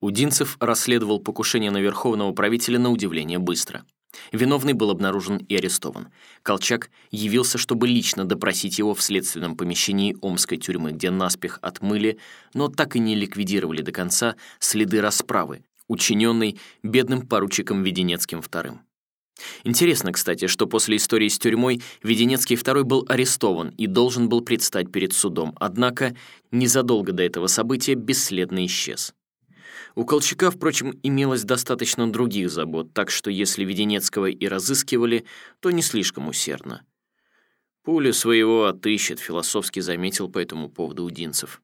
Удинцев расследовал покушение на верховного правителя на удивление быстро. Виновный был обнаружен и арестован. Колчак явился, чтобы лично допросить его в следственном помещении Омской тюрьмы, где наспех отмыли, но так и не ликвидировали до конца следы расправы, учиненной бедным поручиком Веденецким II. Интересно, кстати, что после истории с тюрьмой Веденецкий II был арестован и должен был предстать перед судом, однако незадолго до этого события бесследно исчез. У Колчака, впрочем, имелось достаточно других забот, так что если Веденецкого и разыскивали, то не слишком усердно. «Пулю своего отыщет», — философски заметил по этому поводу Удинцев.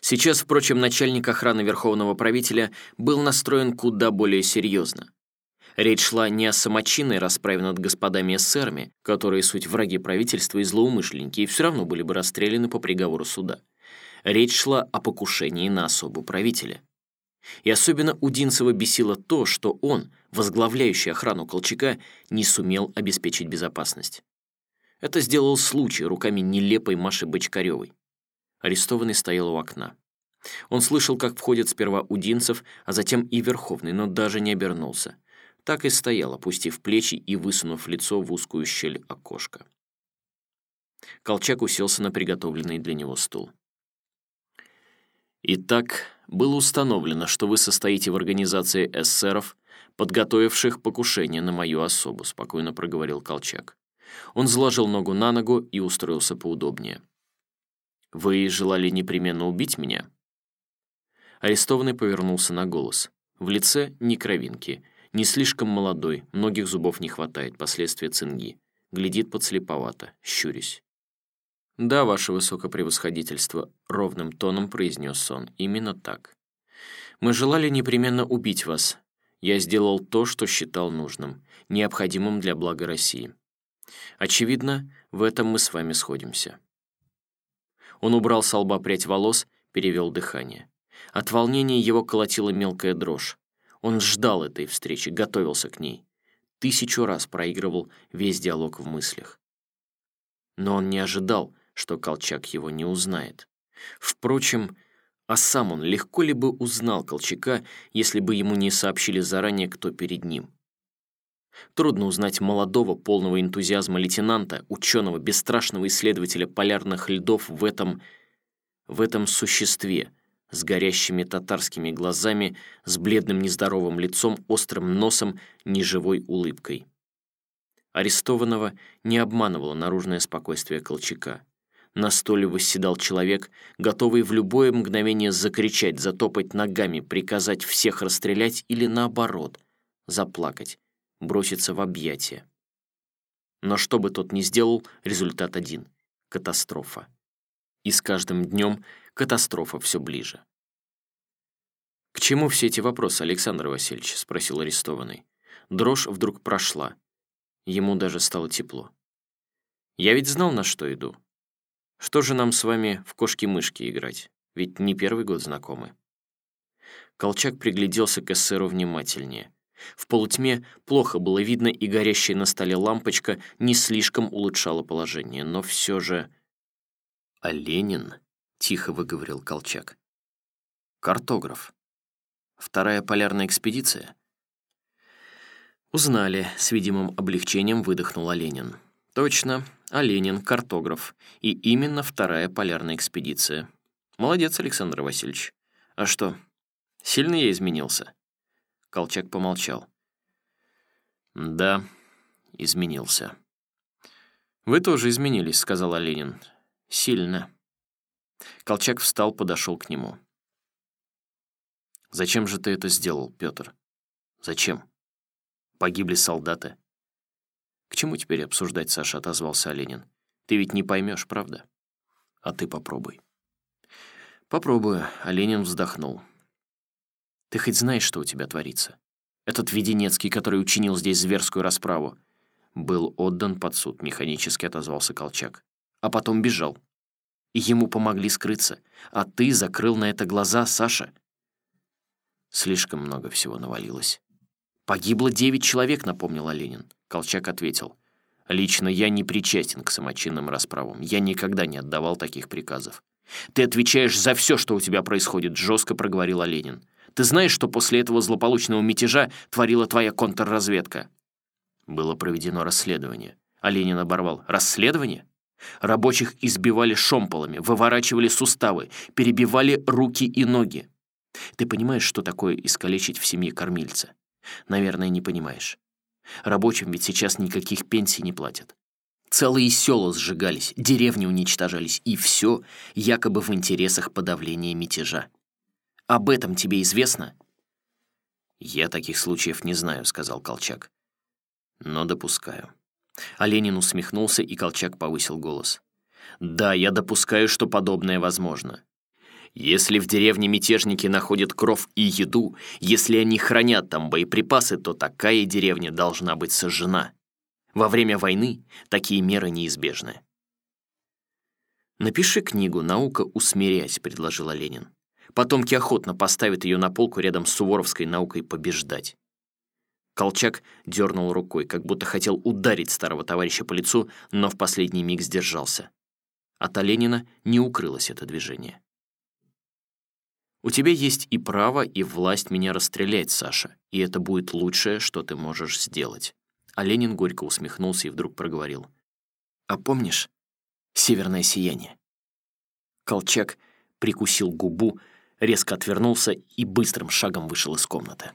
Сейчас, впрочем, начальник охраны Верховного правителя был настроен куда более серьезно. Речь шла не о самочинной расправе над господами эсерами, которые суть враги правительства и злоумышленники, и все равно были бы расстреляны по приговору суда. Речь шла о покушении на особу правителя. И особенно Удинцева бесило то, что он, возглавляющий охрану Колчака, не сумел обеспечить безопасность. Это сделал случай руками нелепой Маши Бочкаревой. Арестованный стоял у окна. Он слышал, как входит сперва Удинцев, а затем и Верховный, но даже не обернулся. Так и стоял, опустив плечи и высунув лицо в узкую щель окошка. Колчак уселся на приготовленный для него стул. «Итак, было установлено, что вы состоите в организации эсеров, подготовивших покушение на мою особу», — спокойно проговорил Колчак. Он заложил ногу на ногу и устроился поудобнее. «Вы желали непременно убить меня?» Арестованный повернулся на голос. В лице ни кровинки. Не слишком молодой, многих зубов не хватает, последствия цинги. Глядит подслеповато, щурясь. «Да, ваше высокопревосходительство», — ровным тоном произнес он. «Именно так. Мы желали непременно убить вас. Я сделал то, что считал нужным, необходимым для блага России. Очевидно, в этом мы с вами сходимся». Он убрал с лба прядь волос, перевел дыхание. От волнения его колотила мелкая дрожь. Он ждал этой встречи, готовился к ней. Тысячу раз проигрывал весь диалог в мыслях. Но он не ожидал, что Колчак его не узнает. Впрочем, а сам он легко ли бы узнал Колчака, если бы ему не сообщили заранее, кто перед ним? Трудно узнать молодого, полного энтузиазма лейтенанта, ученого, бесстрашного исследователя полярных льдов в этом... в этом существе, с горящими татарскими глазами, с бледным нездоровым лицом, острым носом, неживой улыбкой. Арестованного не обманывало наружное спокойствие Колчака. На столе восседал человек, готовый в любое мгновение закричать, затопать ногами, приказать всех расстрелять или, наоборот, заплакать, броситься в объятия. Но что бы тот ни сделал, результат один — катастрофа. И с каждым днем катастрофа все ближе. «К чему все эти вопросы, Александр Васильевич?» — спросил арестованный. Дрожь вдруг прошла. Ему даже стало тепло. «Я ведь знал, на что иду. Что же нам с вами в кошки-мышки играть? Ведь не первый год знакомы». Колчак пригляделся к эсеру внимательнее. В полутьме плохо было видно, и горящая на столе лампочка не слишком улучшала положение, но все же... «А Ленин?» — тихо выговорил Колчак. «Картограф. Вторая полярная экспедиция?» «Узнали», — с видимым облегчением выдохнул Ленин. «Точно, а Ленин — картограф, и именно вторая полярная экспедиция. Молодец, Александр Васильевич. А что, сильно я изменился?» Колчак помолчал. «Да, изменился». «Вы тоже изменились», — сказал Ленин. «Сильно». Колчак встал, подошел к нему. «Зачем же ты это сделал, Петр? Зачем? Погибли солдаты. «К чему теперь обсуждать, Саша?» — отозвался Оленин. «Ты ведь не поймешь, правда? А ты попробуй». «Попробую», — Оленин вздохнул. «Ты хоть знаешь, что у тебя творится? Этот Веденецкий, который учинил здесь зверскую расправу, был отдан под суд», — механически отозвался Колчак. «А потом бежал. И ему помогли скрыться. А ты закрыл на это глаза, Саша». Слишком много всего навалилось. «Погибло девять человек», — напомнил Ленин. Колчак ответил. «Лично я не причастен к самочинным расправам. Я никогда не отдавал таких приказов». «Ты отвечаешь за все, что у тебя происходит», — жестко проговорил Ленин. Ты знаешь, что после этого злополучного мятежа творила твоя контрразведка?» Было проведено расследование. А Ленин оборвал. «Расследование?» Рабочих избивали шомполами, выворачивали суставы, перебивали руки и ноги. Ты понимаешь, что такое искалечить в семье кормильца? Наверное, не понимаешь. Рабочим ведь сейчас никаких пенсий не платят. Целые села сжигались, деревни уничтожались, и все якобы в интересах подавления мятежа. Об этом тебе известно?» «Я таких случаев не знаю», — сказал Колчак. «Но допускаю». А Ленин усмехнулся, и Колчак повысил голос. «Да, я допускаю, что подобное возможно. Если в деревне мятежники находят кров и еду, если они хранят там боеприпасы, то такая деревня должна быть сожжена. Во время войны такие меры неизбежны». «Напиши книгу «Наука усмирять», — предложила Ленин. Потомки охотно поставят ее на полку рядом с суворовской наукой побеждать. Колчак дернул рукой, как будто хотел ударить старого товарища по лицу, но в последний миг сдержался. От Оленина не укрылось это движение. «У тебя есть и право, и власть меня расстрелять, Саша, и это будет лучшее, что ты можешь сделать». А Ленин горько усмехнулся и вдруг проговорил. «А помнишь северное сияние?» Колчак прикусил губу, резко отвернулся и быстрым шагом вышел из комнаты.